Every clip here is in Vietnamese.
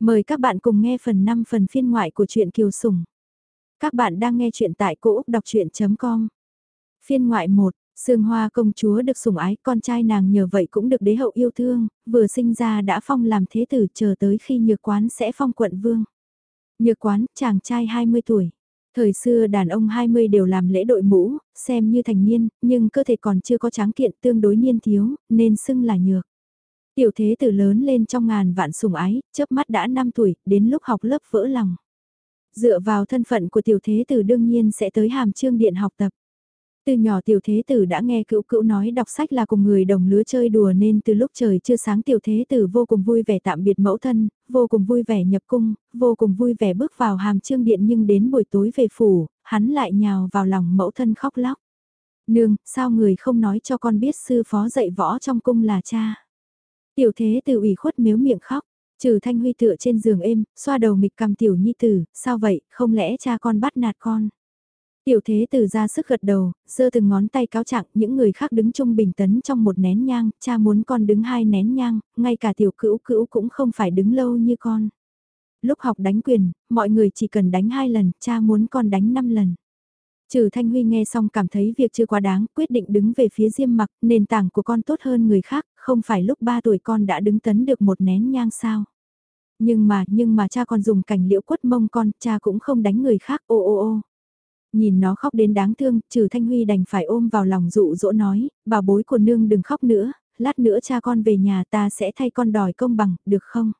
Mời các bạn cùng nghe phần 5 phần phiên ngoại của truyện Kiều Sùng. Các bạn đang nghe truyện tại cỗ đọc chuyện.com. Phiên ngoại 1, Sương Hoa công chúa được sủng ái, con trai nàng nhờ vậy cũng được đế hậu yêu thương, vừa sinh ra đã phong làm thế tử chờ tới khi nhược quán sẽ phong quận vương. Nhược quán, chàng trai 20 tuổi. Thời xưa đàn ông 20 đều làm lễ đội mũ, xem như thành niên, nhưng cơ thể còn chưa có tráng kiện tương đối niên thiếu, nên xưng là nhược. Tiểu thế tử lớn lên trong ngàn vạn sủng ái, chớp mắt đã 5 tuổi, đến lúc học lớp vỡ lòng. Dựa vào thân phận của tiểu thế tử đương nhiên sẽ tới hàm trương điện học tập. Từ nhỏ tiểu thế tử đã nghe cựu cựu nói đọc sách là cùng người đồng lứa chơi đùa nên từ lúc trời chưa sáng tiểu thế tử vô cùng vui vẻ tạm biệt mẫu thân, vô cùng vui vẻ nhập cung, vô cùng vui vẻ bước vào hàm trương điện nhưng đến buổi tối về phủ, hắn lại nhào vào lòng mẫu thân khóc lóc. Nương, sao người không nói cho con biết sư phó dạy võ trong cung là cha? Tiểu thế từ ủy khuất miếu miệng khóc, trừ thanh huy tựa trên giường êm, xoa đầu mịch cầm tiểu nhi tử, sao vậy, không lẽ cha con bắt nạt con? Tiểu thế từ ra sức gật đầu, giơ từng ngón tay cáo trạng những người khác đứng chung bình tấn trong một nén nhang, cha muốn con đứng hai nén nhang, ngay cả tiểu cữu cữu cũng không phải đứng lâu như con. Lúc học đánh quyền, mọi người chỉ cần đánh hai lần, cha muốn con đánh năm lần. Trừ Thanh Huy nghe xong cảm thấy việc chưa quá đáng, quyết định đứng về phía Diêm Mặc, nền tảng của con tốt hơn người khác, không phải lúc 3 tuổi con đã đứng tấn được một nén nhang sao. Nhưng mà, nhưng mà cha con dùng cảnh liễu quất mông con, cha cũng không đánh người khác, ô ô ô. Nhìn nó khóc đến đáng thương, trừ Thanh Huy đành phải ôm vào lòng dụ dỗ nói, bà bối của nương đừng khóc nữa, lát nữa cha con về nhà ta sẽ thay con đòi công bằng, được không?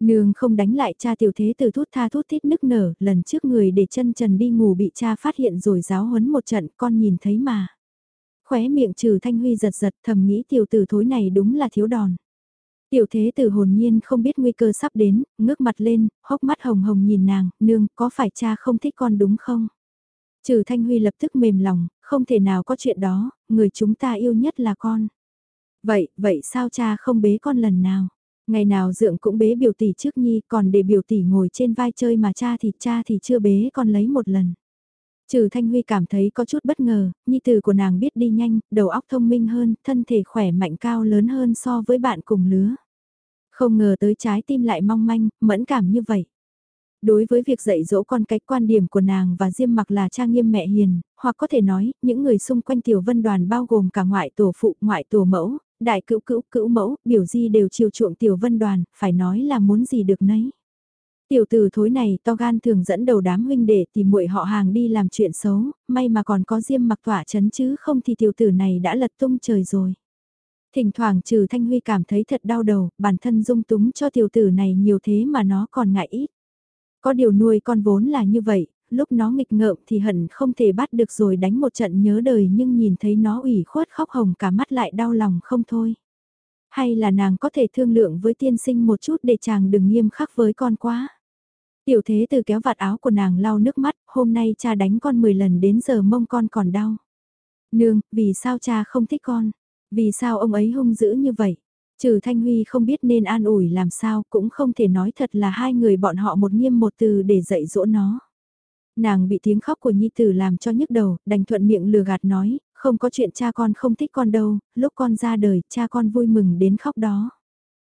Nương không đánh lại cha tiểu thế từ thút tha thút thít nức nở, lần trước người để chân trần đi ngủ bị cha phát hiện rồi giáo huấn một trận, con nhìn thấy mà. Khóe miệng trừ thanh huy giật giật thầm nghĩ tiểu tử thối này đúng là thiếu đòn. Tiểu thế tử hồn nhiên không biết nguy cơ sắp đến, ngước mặt lên, hốc mắt hồng hồng nhìn nàng, nương, có phải cha không thích con đúng không? Trừ thanh huy lập tức mềm lòng, không thể nào có chuyện đó, người chúng ta yêu nhất là con. Vậy, vậy sao cha không bế con lần nào? Ngày nào dượng cũng bế biểu tỷ trước nhi còn để biểu tỷ ngồi trên vai chơi mà cha thì cha thì chưa bế còn lấy một lần. Trừ Thanh Huy cảm thấy có chút bất ngờ, nhi tử của nàng biết đi nhanh, đầu óc thông minh hơn, thân thể khỏe mạnh cao lớn hơn so với bạn cùng lứa. Không ngờ tới trái tim lại mong manh, mẫn cảm như vậy. Đối với việc dạy dỗ con cái quan điểm của nàng và Diêm mặc là trang nghiêm mẹ hiền, hoặc có thể nói, những người xung quanh tiểu vân đoàn bao gồm cả ngoại tổ phụ, ngoại tổ mẫu, đại cữu cữu cữu mẫu, biểu di đều chiều chuộng tiểu vân đoàn, phải nói là muốn gì được nấy. Tiểu tử thối này to gan thường dẫn đầu đám huynh đệ tìm muội họ hàng đi làm chuyện xấu, may mà còn có diêm mặc tỏa chấn chứ không thì tiểu tử này đã lật tung trời rồi. Thỉnh thoảng trừ Thanh Huy cảm thấy thật đau đầu, bản thân dung túng cho tiểu tử này nhiều thế mà nó còn ngại ít. Có điều nuôi con vốn là như vậy, lúc nó nghịch ngợm thì hận không thể bắt được rồi đánh một trận nhớ đời nhưng nhìn thấy nó ủy khuất khóc hồng cả mắt lại đau lòng không thôi. Hay là nàng có thể thương lượng với tiên sinh một chút để chàng đừng nghiêm khắc với con quá. Tiểu thế từ kéo vạt áo của nàng lau nước mắt, hôm nay cha đánh con 10 lần đến giờ mông con còn đau. Nương, vì sao cha không thích con? Vì sao ông ấy hung dữ như vậy? Trừ Thanh Huy không biết nên an ủi làm sao cũng không thể nói thật là hai người bọn họ một nghiêm một từ để dạy dỗ nó. Nàng bị tiếng khóc của Nhi Tử làm cho nhức đầu, đành thuận miệng lừa gạt nói, không có chuyện cha con không thích con đâu, lúc con ra đời cha con vui mừng đến khóc đó.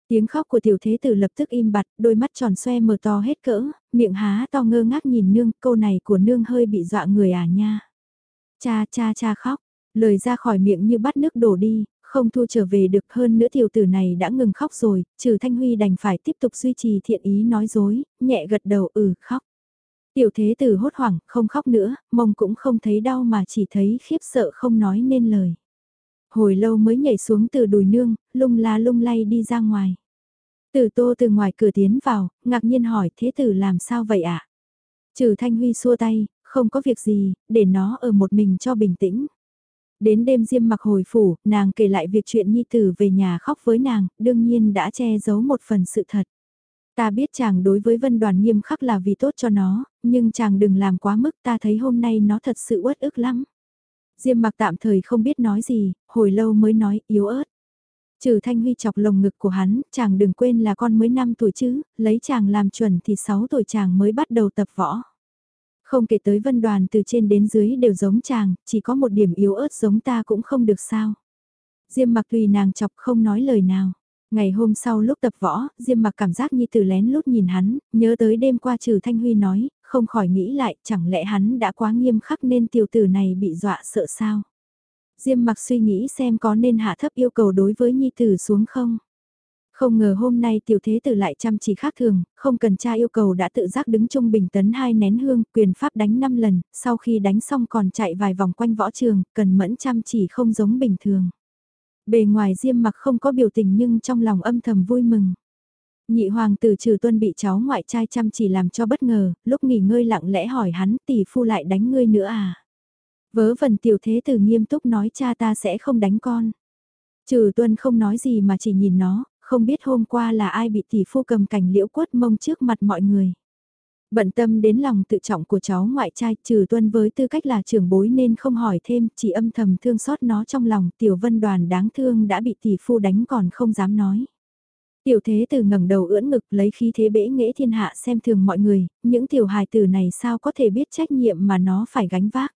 Tiếng khóc của tiểu thế tử lập tức im bặt, đôi mắt tròn xoe mở to hết cỡ, miệng há to ngơ ngác nhìn nương, câu này của nương hơi bị dọa người à nha. Cha cha cha khóc, lời ra khỏi miệng như bắt nước đổ đi, không thu trở về được hơn nữa tiểu tử này đã ngừng khóc rồi, trừ Thanh Huy đành phải tiếp tục duy trì thiện ý nói dối, nhẹ gật đầu ừ khóc. Tiểu thế tử hốt hoảng, không khóc nữa, mông cũng không thấy đau mà chỉ thấy khiếp sợ không nói nên lời. Hồi lâu mới nhảy xuống từ đùi nương, lung la lung lay đi ra ngoài. Tử tô từ ngoài cửa tiến vào, ngạc nhiên hỏi thế tử làm sao vậy ạ? À? Trừ Thanh Huy xua tay, không có việc gì, để nó ở một mình cho bình tĩnh. Đến đêm diêm mặc hồi phủ, nàng kể lại việc chuyện Nhi Tử về nhà khóc với nàng, đương nhiên đã che giấu một phần sự thật. Ta biết chàng đối với vân đoàn nghiêm khắc là vì tốt cho nó, nhưng chàng đừng làm quá mức ta thấy hôm nay nó thật sự uất ức lắm. Diêm mặc tạm thời không biết nói gì, hồi lâu mới nói yếu ớt. Trừ Thanh Huy chọc lồng ngực của hắn, chàng đừng quên là con mới 5 tuổi chứ, lấy chàng làm chuẩn thì 6 tuổi chàng mới bắt đầu tập võ. Không kể tới vân đoàn từ trên đến dưới đều giống chàng, chỉ có một điểm yếu ớt giống ta cũng không được sao. Diêm mặc tùy nàng chọc không nói lời nào. Ngày hôm sau lúc tập võ, Diêm mặc cảm giác như từ lén lút nhìn hắn, nhớ tới đêm qua trừ Thanh Huy nói, không khỏi nghĩ lại chẳng lẽ hắn đã quá nghiêm khắc nên tiểu tử này bị dọa sợ sao. Diêm mặc suy nghĩ xem có nên hạ thấp yêu cầu đối với nhi tử xuống không. Không ngờ hôm nay tiểu thế tử lại chăm chỉ khác thường, không cần cha yêu cầu đã tự giác đứng trung bình tấn hai nén hương, quyền pháp đánh 5 lần, sau khi đánh xong còn chạy vài vòng quanh võ trường, cần mẫn chăm chỉ không giống bình thường. Bề ngoài diêm mặc không có biểu tình nhưng trong lòng âm thầm vui mừng. Nhị hoàng tử trừ tuân bị cháu ngoại trai chăm chỉ làm cho bất ngờ, lúc nghỉ ngơi lặng lẽ hỏi hắn tỷ phu lại đánh ngươi nữa à. Vớ vẩn tiểu thế tử nghiêm túc nói cha ta sẽ không đánh con. Trừ tuân không nói gì mà chỉ nhìn nó, không biết hôm qua là ai bị tỷ phu cầm cảnh liễu quất mông trước mặt mọi người. Bận tâm đến lòng tự trọng của cháu ngoại trai trừ tuân với tư cách là trưởng bối nên không hỏi thêm, chỉ âm thầm thương xót nó trong lòng tiểu vân đoàn đáng thương đã bị tỷ phu đánh còn không dám nói. Tiểu thế từ ngẩng đầu ưỡn ngực lấy khí thế bể nghệ thiên hạ xem thường mọi người, những tiểu hài tử này sao có thể biết trách nhiệm mà nó phải gánh vác.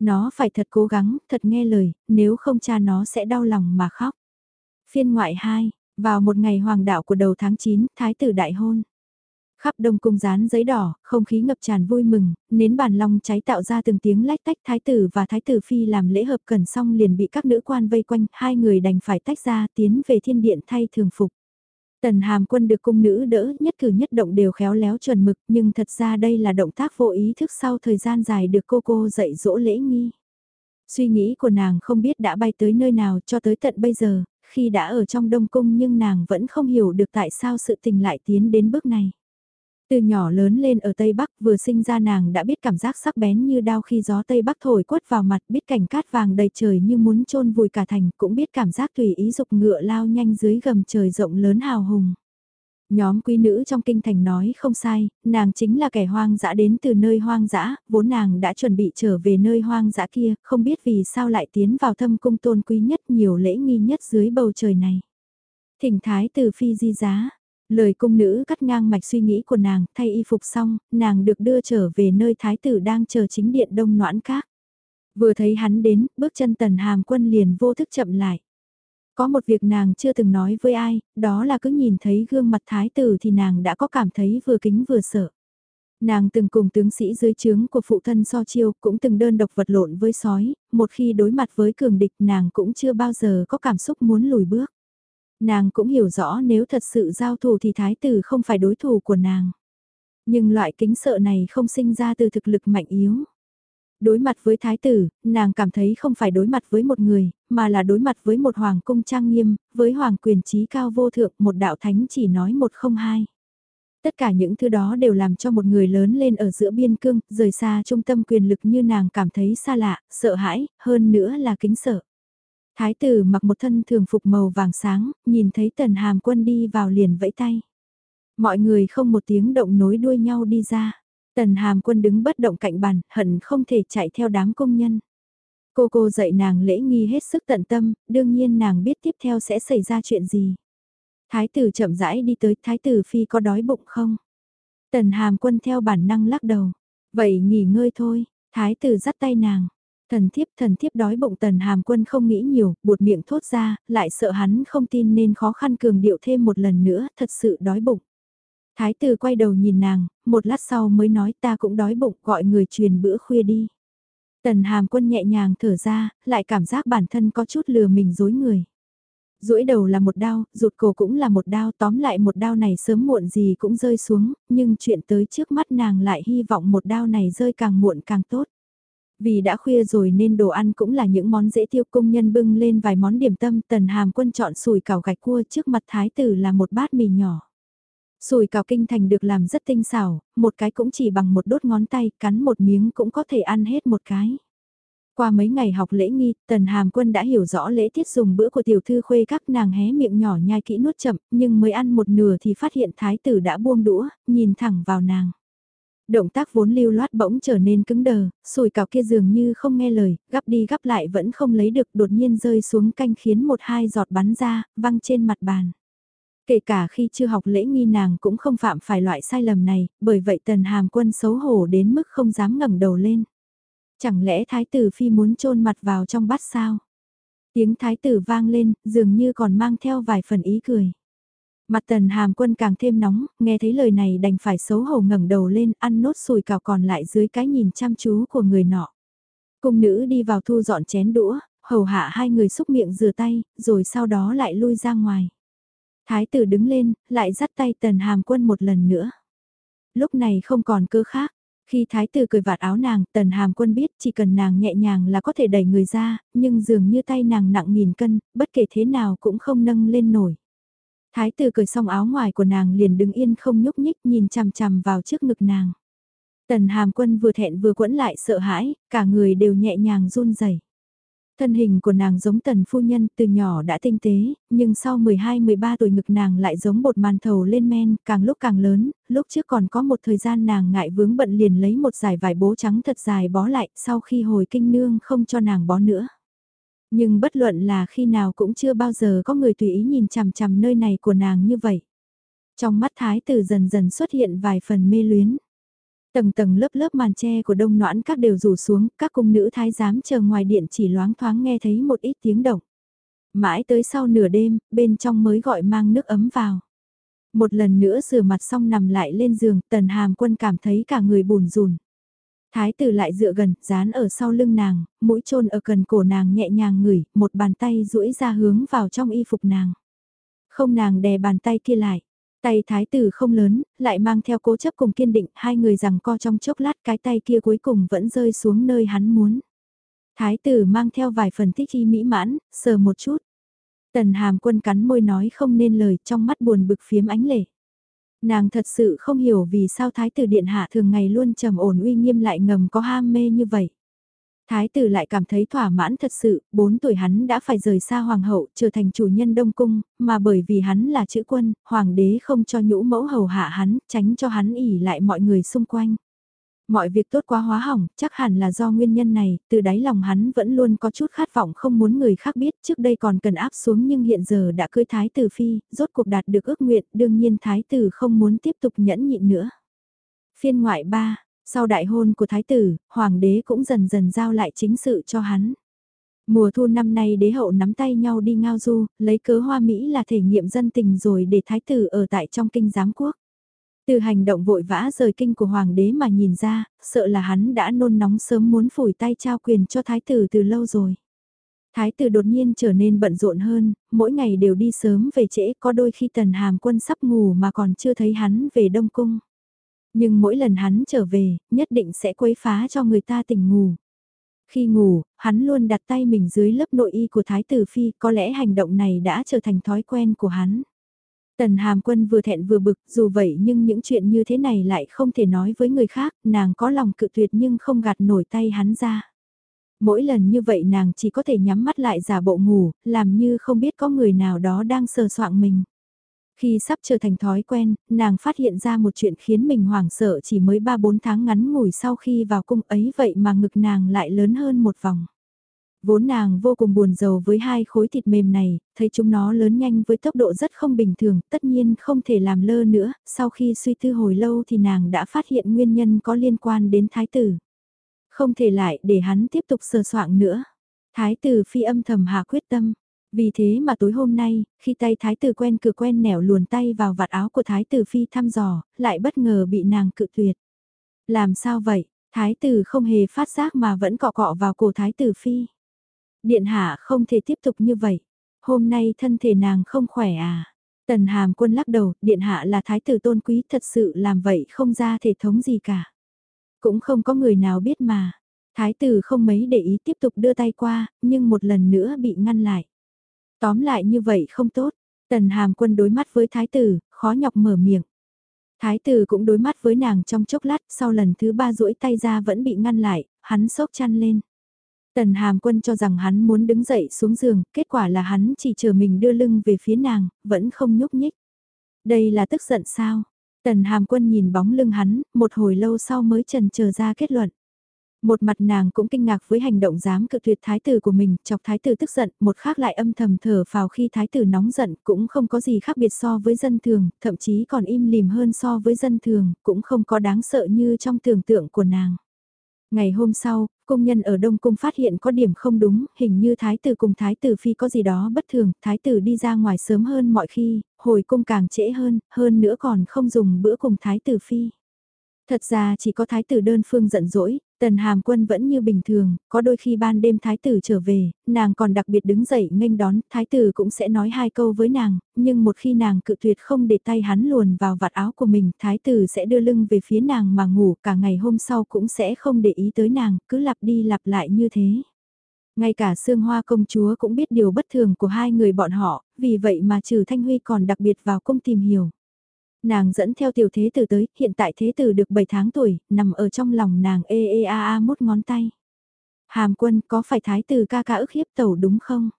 Nó phải thật cố gắng, thật nghe lời, nếu không cha nó sẽ đau lòng mà khóc. Phiên ngoại 2, vào một ngày hoàng đạo của đầu tháng 9, thái tử đại hôn. Khắp đông cung dán giấy đỏ, không khí ngập tràn vui mừng, nến bàn long cháy tạo ra từng tiếng lách tách thái tử và thái tử phi làm lễ hợp cần xong liền bị các nữ quan vây quanh, hai người đành phải tách ra tiến về thiên điện thay thường phục. Tần hàm quân được cung nữ đỡ nhất cử nhất động đều khéo léo chuẩn mực nhưng thật ra đây là động tác vô ý thức sau thời gian dài được cô cô dạy dỗ lễ nghi. Suy nghĩ của nàng không biết đã bay tới nơi nào cho tới tận bây giờ, khi đã ở trong đông cung nhưng nàng vẫn không hiểu được tại sao sự tình lại tiến đến bước này. Từ nhỏ lớn lên ở Tây Bắc vừa sinh ra nàng đã biết cảm giác sắc bén như đau khi gió Tây Bắc thổi quất vào mặt biết cảnh cát vàng đầy trời như muốn trôn vùi cả thành cũng biết cảm giác tùy ý dục ngựa lao nhanh dưới gầm trời rộng lớn hào hùng. Nhóm quý nữ trong kinh thành nói không sai, nàng chính là kẻ hoang dã đến từ nơi hoang dã, vốn nàng đã chuẩn bị trở về nơi hoang dã kia, không biết vì sao lại tiến vào thâm cung tôn quý nhất nhiều lễ nghi nhất dưới bầu trời này. Thỉnh thái từ phi di giá, lời cung nữ cắt ngang mạch suy nghĩ của nàng, thay y phục xong, nàng được đưa trở về nơi thái tử đang chờ chính điện đông noãn các. Vừa thấy hắn đến, bước chân tần hàm quân liền vô thức chậm lại. Có một việc nàng chưa từng nói với ai, đó là cứ nhìn thấy gương mặt thái tử thì nàng đã có cảm thấy vừa kính vừa sợ. Nàng từng cùng tướng sĩ dưới trướng của phụ thân so chiêu, cũng từng đơn độc vật lộn với sói, một khi đối mặt với cường địch nàng cũng chưa bao giờ có cảm xúc muốn lùi bước. Nàng cũng hiểu rõ nếu thật sự giao thủ thì thái tử không phải đối thủ của nàng. Nhưng loại kính sợ này không sinh ra từ thực lực mạnh yếu. Đối mặt với thái tử, nàng cảm thấy không phải đối mặt với một người, mà là đối mặt với một hoàng cung trang nghiêm, với hoàng quyền trí cao vô thượng, một đạo thánh chỉ nói một không hai. Tất cả những thứ đó đều làm cho một người lớn lên ở giữa biên cương, rời xa trung tâm quyền lực như nàng cảm thấy xa lạ, sợ hãi, hơn nữa là kính sợ. Thái tử mặc một thân thường phục màu vàng sáng, nhìn thấy tần hàm quân đi vào liền vẫy tay. Mọi người không một tiếng động nối đuôi nhau đi ra. Tần hàm quân đứng bất động cạnh bàn, hận không thể chạy theo đám công nhân. Cô cô dạy nàng lễ nghi hết sức tận tâm, đương nhiên nàng biết tiếp theo sẽ xảy ra chuyện gì. Thái tử chậm rãi đi tới, thái tử phi có đói bụng không? Tần hàm quân theo bản năng lắc đầu. Vậy nghỉ ngơi thôi, thái tử dắt tay nàng. Thần thiếp thần thiếp đói bụng tần hàm quân không nghĩ nhiều, buột miệng thốt ra, lại sợ hắn không tin nên khó khăn cường điệu thêm một lần nữa, thật sự đói bụng. Thái tử quay đầu nhìn nàng, một lát sau mới nói ta cũng đói bụng gọi người truyền bữa khuya đi. Tần hàm quân nhẹ nhàng thở ra, lại cảm giác bản thân có chút lừa mình dối người. duỗi đầu là một đao, rụt cổ cũng là một đao, tóm lại một đao này sớm muộn gì cũng rơi xuống, nhưng chuyện tới trước mắt nàng lại hy vọng một đao này rơi càng muộn càng tốt. Vì đã khuya rồi nên đồ ăn cũng là những món dễ tiêu công nhân bưng lên vài món điểm tâm tần hàm quân chọn sùi cảo gạch cua trước mặt thái tử là một bát mì nhỏ. Sùi cảo kinh thành được làm rất tinh xảo, một cái cũng chỉ bằng một đốt ngón tay, cắn một miếng cũng có thể ăn hết một cái. Qua mấy ngày học lễ nghi, tần hàm quân đã hiểu rõ lễ tiết dùng bữa của tiểu thư khuê các nàng hé miệng nhỏ nhai kỹ nuốt chậm, nhưng mới ăn một nửa thì phát hiện thái tử đã buông đũa, nhìn thẳng vào nàng. Động tác vốn lưu loát bỗng trở nên cứng đờ, sùi cào kia dường như không nghe lời, gắp đi gắp lại vẫn không lấy được đột nhiên rơi xuống canh khiến một hai giọt bắn ra, văng trên mặt bàn. Kể cả khi chưa học lễ nghi nàng cũng không phạm phải loại sai lầm này, bởi vậy tần hàm quân xấu hổ đến mức không dám ngẩng đầu lên. Chẳng lẽ thái tử phi muốn chôn mặt vào trong bát sao? Tiếng thái tử vang lên, dường như còn mang theo vài phần ý cười. Mặt tần hàm quân càng thêm nóng, nghe thấy lời này đành phải xấu hổ ngẩng đầu lên ăn nốt sùi cào còn lại dưới cái nhìn chăm chú của người nọ. Cung nữ đi vào thu dọn chén đũa, hầu hạ hai người xúc miệng rửa tay, rồi sau đó lại lui ra ngoài. Thái tử đứng lên, lại dắt tay tần hàm quân một lần nữa. Lúc này không còn cơ khác, khi thái tử cười vạt áo nàng, tần hàm quân biết chỉ cần nàng nhẹ nhàng là có thể đẩy người ra, nhưng dường như tay nàng nặng nghìn cân, bất kể thế nào cũng không nâng lên nổi. Thái tử cười xong áo ngoài của nàng liền đứng yên không nhúc nhích nhìn chằm chằm vào trước ngực nàng. Tần hàm quân vừa thẹn vừa quẫn lại sợ hãi, cả người đều nhẹ nhàng run rẩy. Thân hình của nàng giống tần phu nhân từ nhỏ đã tinh tế, nhưng sau 12-13 tuổi ngực nàng lại giống bột màn thầu lên men, càng lúc càng lớn, lúc trước còn có một thời gian nàng ngại vướng bận liền lấy một giải vải bố trắng thật dài bó lại, sau khi hồi kinh nương không cho nàng bó nữa. Nhưng bất luận là khi nào cũng chưa bao giờ có người tùy ý nhìn chằm chằm nơi này của nàng như vậy. Trong mắt thái tử dần dần xuất hiện vài phần mê luyến. Tầng tầng lớp lớp màn tre của đông noãn các đều rủ xuống, các cung nữ thái giám chờ ngoài điện chỉ loáng thoáng nghe thấy một ít tiếng động. Mãi tới sau nửa đêm, bên trong mới gọi mang nước ấm vào. Một lần nữa rửa mặt xong nằm lại lên giường, tần hàm quân cảm thấy cả người bùn rùn. Thái tử lại dựa gần, dán ở sau lưng nàng, mũi chôn ở cần cổ nàng nhẹ nhàng ngửi, một bàn tay duỗi ra hướng vào trong y phục nàng. Không nàng đè bàn tay kia lại. Tay thái tử không lớn, lại mang theo cố chấp cùng kiên định, hai người rằng co trong chốc lát cái tay kia cuối cùng vẫn rơi xuống nơi hắn muốn. Thái tử mang theo vài phần thích y mỹ mãn, sờ một chút. Tần hàm quân cắn môi nói không nên lời trong mắt buồn bực phiếm ánh lệ. Nàng thật sự không hiểu vì sao thái tử điện hạ thường ngày luôn trầm ổn uy nghiêm lại ngầm có ham mê như vậy. Thái tử lại cảm thấy thỏa mãn thật sự, 4 tuổi hắn đã phải rời xa hoàng hậu, trở thành chủ nhân đông cung, mà bởi vì hắn là chữ quân, hoàng đế không cho nhũ mẫu hầu hạ hắn, tránh cho hắn ỉ lại mọi người xung quanh. Mọi việc tốt quá hóa hỏng, chắc hẳn là do nguyên nhân này, từ đáy lòng hắn vẫn luôn có chút khát vọng không muốn người khác biết, trước đây còn cần áp xuống nhưng hiện giờ đã cưới thái tử phi, rốt cuộc đạt được ước nguyện, đương nhiên thái tử không muốn tiếp tục nhẫn nhịn nữa. Phiên ngoại 3, sau đại hôn của thái tử, hoàng đế cũng dần dần giao lại chính sự cho hắn. Mùa thu năm nay đế hậu nắm tay nhau đi ngao du, lấy cớ hoa Mỹ là thể nghiệm dân tình rồi để thái tử ở tại trong kinh giám quốc. Từ hành động vội vã rời kinh của hoàng đế mà nhìn ra, sợ là hắn đã nôn nóng sớm muốn phủi tay trao quyền cho thái tử từ lâu rồi. Thái tử đột nhiên trở nên bận rộn hơn, mỗi ngày đều đi sớm về trễ có đôi khi tần hàm quân sắp ngủ mà còn chưa thấy hắn về Đông Cung. Nhưng mỗi lần hắn trở về, nhất định sẽ quấy phá cho người ta tỉnh ngủ. Khi ngủ, hắn luôn đặt tay mình dưới lớp nội y của Thái tử Phi, có lẽ hành động này đã trở thành thói quen của hắn. Tần Hàm Quân vừa thẹn vừa bực, dù vậy nhưng những chuyện như thế này lại không thể nói với người khác, nàng có lòng cự tuyệt nhưng không gạt nổi tay hắn ra. Mỗi lần như vậy nàng chỉ có thể nhắm mắt lại giả bộ ngủ, làm như không biết có người nào đó đang sờ soạng mình. Khi sắp trở thành thói quen, nàng phát hiện ra một chuyện khiến mình hoảng sợ chỉ mới 3-4 tháng ngắn ngủi sau khi vào cung ấy vậy mà ngực nàng lại lớn hơn một vòng. Vốn nàng vô cùng buồn giàu với hai khối thịt mềm này, thấy chúng nó lớn nhanh với tốc độ rất không bình thường, tất nhiên không thể làm lơ nữa, sau khi suy tư hồi lâu thì nàng đã phát hiện nguyên nhân có liên quan đến thái tử. Không thể lại để hắn tiếp tục sờ soạng nữa. Thái tử phi âm thầm hạ quyết tâm, vì thế mà tối hôm nay, khi tay thái tử quen cửa quen nẻo luồn tay vào vạt áo của thái tử phi thăm dò, lại bất ngờ bị nàng cự tuyệt. Làm sao vậy? Thái tử không hề phát giác mà vẫn cọ cọ vào cổ thái tử phi. Điện hạ không thể tiếp tục như vậy. Hôm nay thân thể nàng không khỏe à? Tần hàm quân lắc đầu, điện hạ là thái tử tôn quý thật sự làm vậy không ra thể thống gì cả. Cũng không có người nào biết mà. Thái tử không mấy để ý tiếp tục đưa tay qua, nhưng một lần nữa bị ngăn lại. Tóm lại như vậy không tốt. Tần hàm quân đối mắt với thái tử, khó nhọc mở miệng. Thái tử cũng đối mắt với nàng trong chốc lát, sau lần thứ ba duỗi tay ra vẫn bị ngăn lại, hắn sốc chăn lên. Tần hàm quân cho rằng hắn muốn đứng dậy xuống giường, kết quả là hắn chỉ chờ mình đưa lưng về phía nàng, vẫn không nhúc nhích. Đây là tức giận sao? Tần hàm quân nhìn bóng lưng hắn, một hồi lâu sau mới trần chờ ra kết luận. Một mặt nàng cũng kinh ngạc với hành động dám cự tuyệt thái tử của mình, chọc thái tử tức giận, một khác lại âm thầm thở vào khi thái tử nóng giận, cũng không có gì khác biệt so với dân thường, thậm chí còn im lìm hơn so với dân thường, cũng không có đáng sợ như trong tưởng tượng của nàng. Ngày hôm sau, công nhân ở Đông Cung phát hiện có điểm không đúng, hình như thái tử cùng thái tử phi có gì đó bất thường, thái tử đi ra ngoài sớm hơn mọi khi, hồi cung càng trễ hơn, hơn nữa còn không dùng bữa cùng thái tử phi. Thật ra chỉ có thái tử đơn phương giận dỗi, tần hàm quân vẫn như bình thường, có đôi khi ban đêm thái tử trở về, nàng còn đặc biệt đứng dậy nghênh đón, thái tử cũng sẽ nói hai câu với nàng, nhưng một khi nàng cự tuyệt không để tay hắn luồn vào vạt áo của mình, thái tử sẽ đưa lưng về phía nàng mà ngủ, cả ngày hôm sau cũng sẽ không để ý tới nàng, cứ lặp đi lặp lại như thế. Ngay cả Sương Hoa công chúa cũng biết điều bất thường của hai người bọn họ, vì vậy mà trừ Thanh Huy còn đặc biệt vào cung tìm hiểu. Nàng dẫn theo tiểu thế tử tới, hiện tại thế tử được 7 tháng tuổi, nằm ở trong lòng nàng ê ê a a mút ngón tay. Hàm quân có phải thái tử ca ca ức hiếp tẩu đúng không?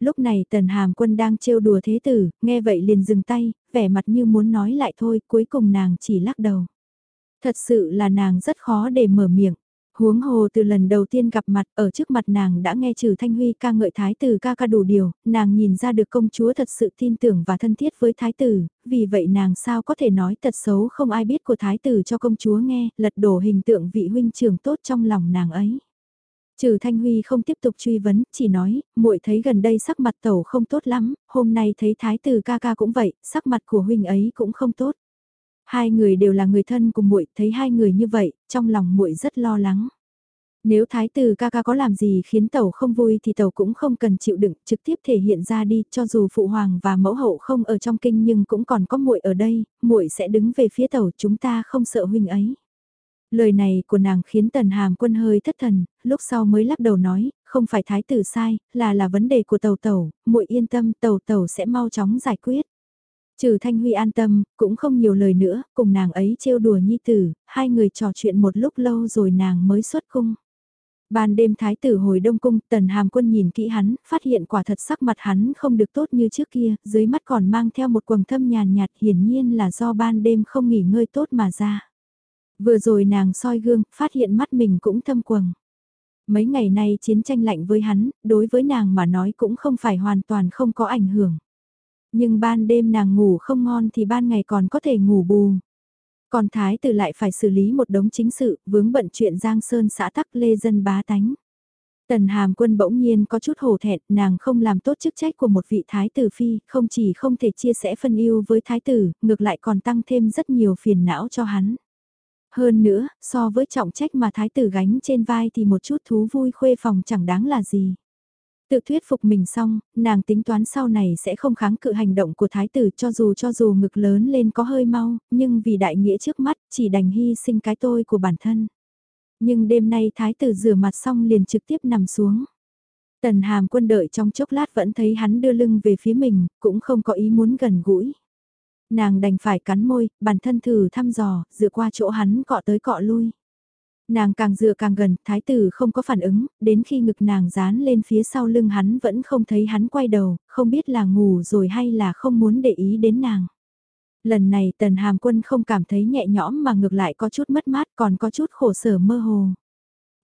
Lúc này tần hàm quân đang trêu đùa thế tử, nghe vậy liền dừng tay, vẻ mặt như muốn nói lại thôi, cuối cùng nàng chỉ lắc đầu. Thật sự là nàng rất khó để mở miệng. Huống hồ từ lần đầu tiên gặp mặt ở trước mặt nàng đã nghe trừ Thanh Huy ca ngợi thái tử ca ca đủ điều, nàng nhìn ra được công chúa thật sự tin tưởng và thân thiết với thái tử, vì vậy nàng sao có thể nói tật xấu không ai biết của thái tử cho công chúa nghe, lật đổ hình tượng vị huynh trưởng tốt trong lòng nàng ấy. Trừ Thanh Huy không tiếp tục truy vấn, chỉ nói, muội thấy gần đây sắc mặt tẩu không tốt lắm, hôm nay thấy thái tử ca ca cũng vậy, sắc mặt của huynh ấy cũng không tốt. Hai người đều là người thân của muội, thấy hai người như vậy, trong lòng muội rất lo lắng. Nếu thái tử ca ca có làm gì khiến tàu không vui thì tàu cũng không cần chịu đựng, trực tiếp thể hiện ra đi, cho dù phụ hoàng và mẫu hậu không ở trong kinh nhưng cũng còn có muội ở đây, muội sẽ đứng về phía tàu, chúng ta không sợ huynh ấy. Lời này của nàng khiến tần hàm quân hơi thất thần, lúc sau mới lắc đầu nói, không phải thái tử sai, là là vấn đề của tàu tàu, muội yên tâm tàu tàu sẽ mau chóng giải quyết. Trừ Thanh Huy an tâm, cũng không nhiều lời nữa, cùng nàng ấy trêu đùa nhi tử, hai người trò chuyện một lúc lâu rồi nàng mới xuất cung. Ban đêm thái tử hồi đông cung, tần hàm quân nhìn kỹ hắn, phát hiện quả thật sắc mặt hắn không được tốt như trước kia, dưới mắt còn mang theo một quầng thâm nhàn nhạt hiển nhiên là do ban đêm không nghỉ ngơi tốt mà ra. Vừa rồi nàng soi gương, phát hiện mắt mình cũng thâm quầng. Mấy ngày nay chiến tranh lạnh với hắn, đối với nàng mà nói cũng không phải hoàn toàn không có ảnh hưởng. Nhưng ban đêm nàng ngủ không ngon thì ban ngày còn có thể ngủ bù. Còn thái tử lại phải xử lý một đống chính sự, vướng bận chuyện Giang Sơn xã tắc lê dân bá tánh. Tần hàm quân bỗng nhiên có chút hổ thẹn, nàng không làm tốt chức trách của một vị thái tử phi, không chỉ không thể chia sẻ phân yêu với thái tử, ngược lại còn tăng thêm rất nhiều phiền não cho hắn. Hơn nữa, so với trọng trách mà thái tử gánh trên vai thì một chút thú vui khuê phòng chẳng đáng là gì. Tự thuyết phục mình xong, nàng tính toán sau này sẽ không kháng cự hành động của thái tử cho dù cho dù ngực lớn lên có hơi mau, nhưng vì đại nghĩa trước mắt chỉ đành hy sinh cái tôi của bản thân. Nhưng đêm nay thái tử rửa mặt xong liền trực tiếp nằm xuống. Tần hàm quân đợi trong chốc lát vẫn thấy hắn đưa lưng về phía mình, cũng không có ý muốn gần gũi. Nàng đành phải cắn môi, bản thân thử thăm dò, dựa qua chỗ hắn cọ tới cọ lui. Nàng càng dựa càng gần, thái tử không có phản ứng, đến khi ngực nàng dán lên phía sau lưng hắn vẫn không thấy hắn quay đầu, không biết là ngủ rồi hay là không muốn để ý đến nàng. Lần này tần hàm quân không cảm thấy nhẹ nhõm mà ngược lại có chút mất mát còn có chút khổ sở mơ hồ.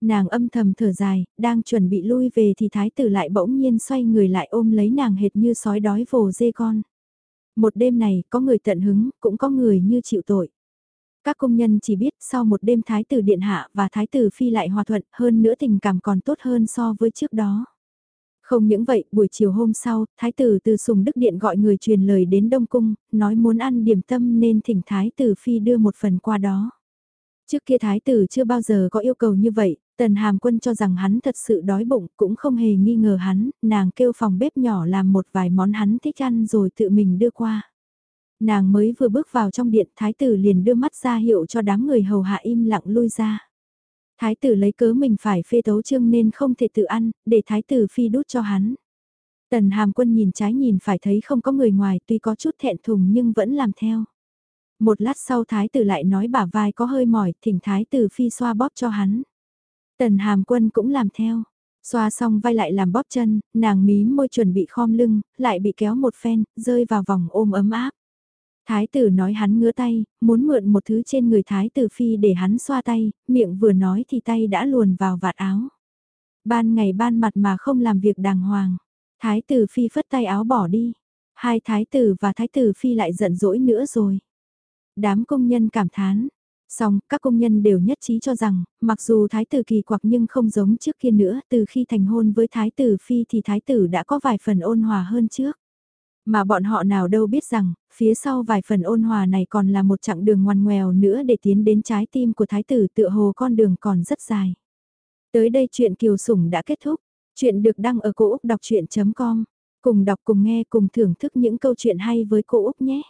Nàng âm thầm thở dài, đang chuẩn bị lui về thì thái tử lại bỗng nhiên xoay người lại ôm lấy nàng hệt như sói đói vồ dê con. Một đêm này có người tận hứng, cũng có người như chịu tội. Các công nhân chỉ biết sau một đêm thái tử điện hạ và thái tử phi lại hòa thuận hơn nữa tình cảm còn tốt hơn so với trước đó. Không những vậy, buổi chiều hôm sau, thái tử từ sùng đức điện gọi người truyền lời đến Đông Cung, nói muốn ăn điểm tâm nên thỉnh thái tử phi đưa một phần qua đó. Trước kia thái tử chưa bao giờ có yêu cầu như vậy, tần hàm quân cho rằng hắn thật sự đói bụng, cũng không hề nghi ngờ hắn, nàng kêu phòng bếp nhỏ làm một vài món hắn thích ăn rồi tự mình đưa qua. Nàng mới vừa bước vào trong điện, thái tử liền đưa mắt ra hiệu cho đám người hầu hạ im lặng lui ra. Thái tử lấy cớ mình phải phê tấu trương nên không thể tự ăn, để thái tử phi đút cho hắn. Tần hàm quân nhìn trái nhìn phải thấy không có người ngoài tuy có chút thẹn thùng nhưng vẫn làm theo. Một lát sau thái tử lại nói bả vai có hơi mỏi, thỉnh thái tử phi xoa bóp cho hắn. Tần hàm quân cũng làm theo. Xoa xong vai lại làm bóp chân, nàng mí môi chuẩn bị khom lưng, lại bị kéo một phen, rơi vào vòng ôm ấm áp. Thái tử nói hắn ngứa tay, muốn mượn một thứ trên người thái tử phi để hắn xoa tay, miệng vừa nói thì tay đã luồn vào vạt áo. Ban ngày ban mặt mà không làm việc đàng hoàng. Thái tử phi phất tay áo bỏ đi. Hai thái tử và thái tử phi lại giận dỗi nữa rồi. Đám công nhân cảm thán. Xong, các công nhân đều nhất trí cho rằng, mặc dù thái tử kỳ quặc nhưng không giống trước kia nữa, từ khi thành hôn với thái tử phi thì thái tử đã có vài phần ôn hòa hơn trước. Mà bọn họ nào đâu biết rằng, phía sau vài phần ôn hòa này còn là một chặng đường ngoằn ngoèo nữa để tiến đến trái tim của thái tử tựa hồ con đường còn rất dài. Tới đây chuyện Kiều Sủng đã kết thúc. Chuyện được đăng ở cổ Úc đọc chuyện.com. Cùng đọc cùng nghe cùng thưởng thức những câu chuyện hay với cô Úc nhé.